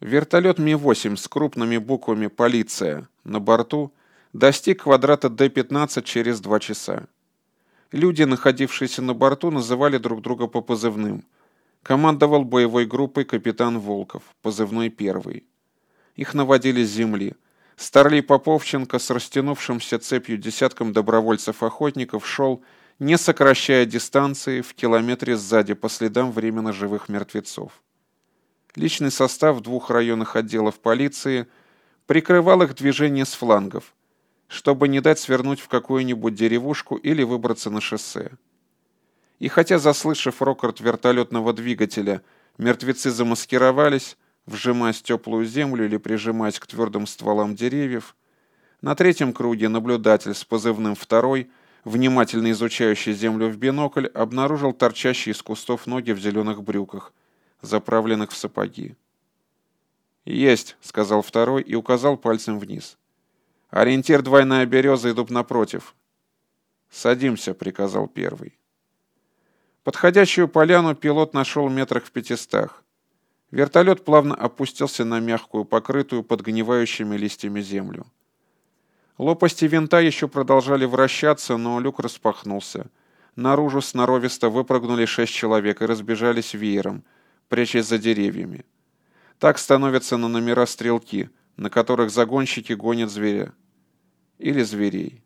Вертолет Ми-8 с крупными буквами «Полиция» на борту достиг квадрата Д-15 через два часа. Люди, находившиеся на борту, называли друг друга по позывным. Командовал боевой группой капитан Волков, позывной «Первый». Их наводили с земли. Старлей Поповченко с растянувшимся цепью десятком добровольцев-охотников шел, не сокращая дистанции, в километре сзади по следам временно живых мертвецов. Личный состав двух районных отделов полиции прикрывал их движение с флангов, чтобы не дать свернуть в какую-нибудь деревушку или выбраться на шоссе. И хотя, заслышав рокот вертолетного двигателя, мертвецы замаскировались, вжимаясь в теплую землю или прижимаясь к твердым стволам деревьев, на третьем круге наблюдатель с позывным «второй», внимательно изучающий землю в бинокль, обнаружил торчащие из кустов ноги в зеленых брюках – заправленных в сапоги. «Есть», — сказал второй и указал пальцем вниз. «Ориентир двойная береза и дуб напротив». «Садимся», — приказал первый. Подходящую поляну пилот нашел метрах в пятистах. Вертолет плавно опустился на мягкую, покрытую подгнивающими листьями землю. Лопасти винта еще продолжали вращаться, но люк распахнулся. Наружу сноровисто выпрыгнули шесть человек и разбежались веером — прячась за деревьями. Так становятся на номера стрелки, на которых загонщики гонят зверя. Или зверей.